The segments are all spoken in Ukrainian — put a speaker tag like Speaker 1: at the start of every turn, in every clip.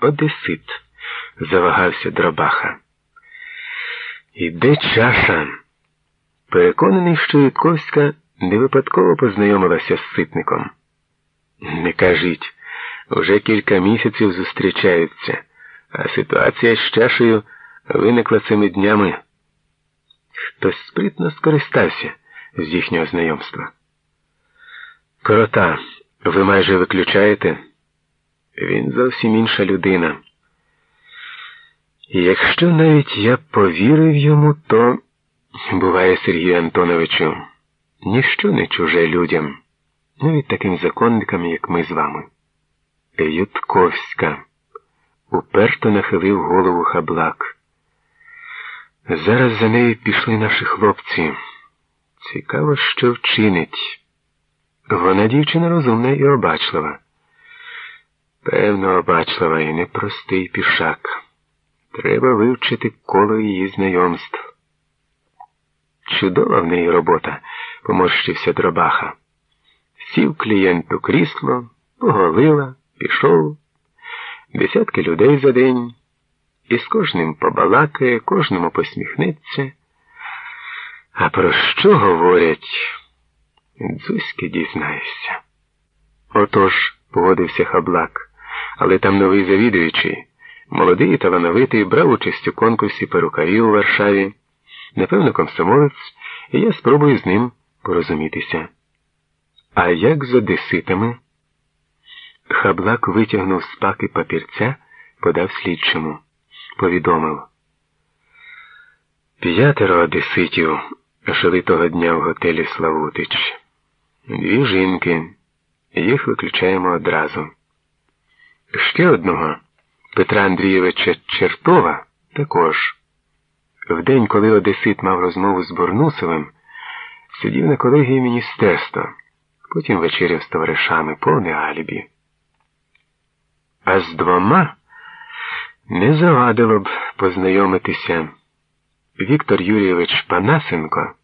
Speaker 1: Одесит, завагався дробаха. І де чаша? Переконаний, що Ютковська не випадково познайомилася з ситником. Не кажіть, уже кілька місяців зустрічаються, а ситуація з чашею виникла цими днями. Хтось спритно скористався з їхнього знайомства. Корота, ви майже виключаєте? Він зовсім інша людина. І якщо навіть я повірив йому, то, буває, Сергію Антоновичу, ніщо не чуже людям, навіть таким законникам, як ми з вами. Ютковська уперто нахилив голову хаблак. Зараз за нею пішли наші хлопці. Цікаво, що вчинить. Вона дівчина розумна і обачлива. Певно, обачлива і непростий пішак. Треба вивчити коло її знайомств. Чудова в неї робота, поморщився дробаха. Сів клієнт у крісло, поголила, пішов. Десятки людей за день, і з кожним побалакає, кожному посміхнеться. А про що говорять? Дзузьки дізнаєшся. Отож, погодився хаблак, але там новий завідуючий. Молодий і талановитий брав участь у конкурсі перукарів у Варшаві. Напевно, комсомолець, і я спробую з ним порозумітися. А як з одеситами? Хаблак витягнув з паки папірця, подав слідчому. Повідомив. П'ятеро одеситів жили того дня в готелі Славутич. Дві жінки. Їх виключаємо одразу. Ще одного. Петра Андрійовича Чертова також. В день, коли Одесит мав розмову з Борнусовим, сидів на колегії міністерства, потім вечеряв з товаришами повне алібі. А з двома не завадило б познайомитися Віктор Юрійович Панасенко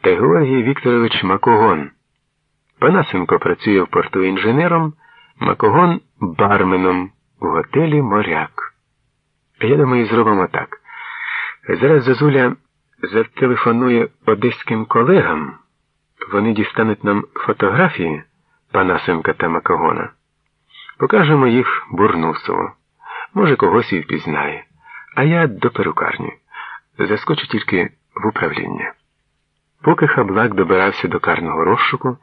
Speaker 1: та Георгій Вікторович Макогон. Панасенко працює в порту інженером, Макогон барменом у готелі Моряк. Я думаю, зробимо так. Зараз Зазуля зателефонує одеським колегам. Вони дістануть нам фотографії Панасенка та Макогона. Покажемо їх Бурнусову. Може, когось і впізнає. А я до перукарні. Заскочу тільки в управління. Поки хаблак добирався до карного розшуку,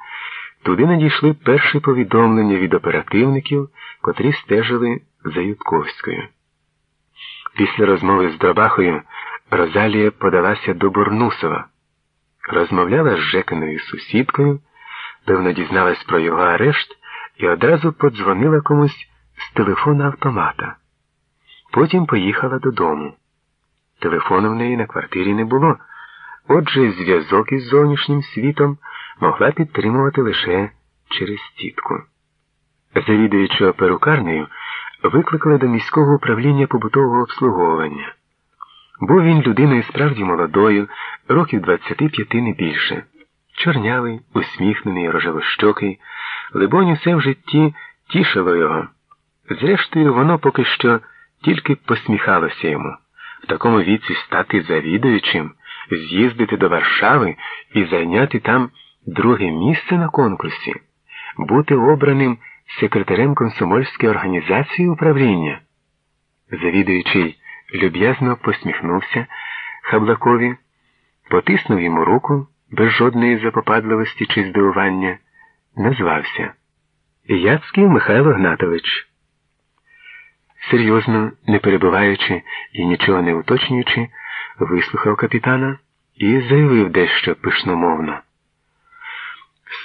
Speaker 1: туди надійшли перші повідомлення від оперативників, котрі стежили за Ютковською. Після розмови з Дробахою Розалія подалася до Бурнусова, розмовляла з Жекиною сусідкою, певно, дізналась про його арешт і одразу подзвонила комусь з телефона автомата. Потім поїхала додому. Телефону в неї на квартирі не було, отже, зв'язок із зовнішнім світом могла підтримувати лише через тітку. Завідуючого перукарнею викликали до міського управління побутового обслуговування. Був він людиною справді молодою, років 25 не більше. Чорнявий, усміхнений, рожевощокий, либонь, усе в житті тішило його. Зрештою, воно поки що тільки посміхалося йому. В такому віці стати завідуючим, з'їздити до Варшави і зайняти там друге місце на конкурсі, бути обраним секретарем комсомольської організації управління. Завідуючий люб'язно посміхнувся Хаблакові, потиснув йому руку без жодної запопадливості чи здивування, назвався Яцький Михайло Гнатович. Серйозно, не перебуваючи і нічого не уточнюючи, вислухав капітана і заявив дещо пишномовно.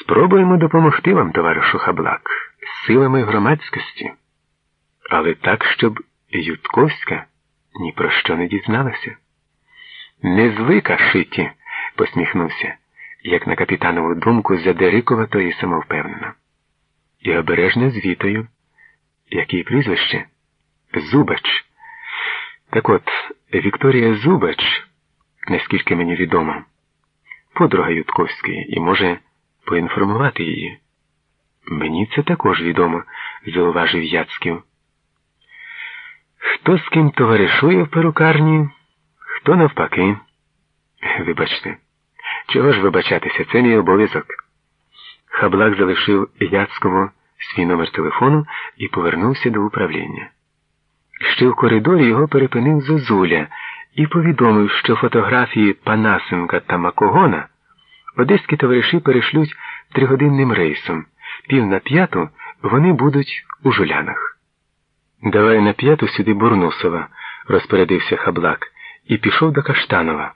Speaker 1: Спробуємо допомогти вам, товаришу Хаблак, силами громадськості, але так, щоб Ютковська ні про що не дізналася. Не звика шиті, посміхнувся, як на капітанову думку задерикувато і самовпевнено. І обережно звітою, який прізвище? Зубач. Так от, Вікторія Зубач, наскільки мені відомо, подруга Ютковської і може поінформувати її. Мені це також відомо, зауважив Яцьків. Хто з ким товаришує в перукарні, хто навпаки. Вибачте, чого ж вибачатися, це мій обов'язок. Хаблак залишив Яцково свій номер телефону і повернувся до управління. Ще в коридорі його перепинив Зозуля і повідомив, що фотографії Панасенка та Макогона одеські товариші перешлють тригодинним рейсом. Пів на п'яту вони будуть у жулянах. Давай на п'яту сюди Бурнусова, розпорядився Хаблак, і пішов до Каштанова.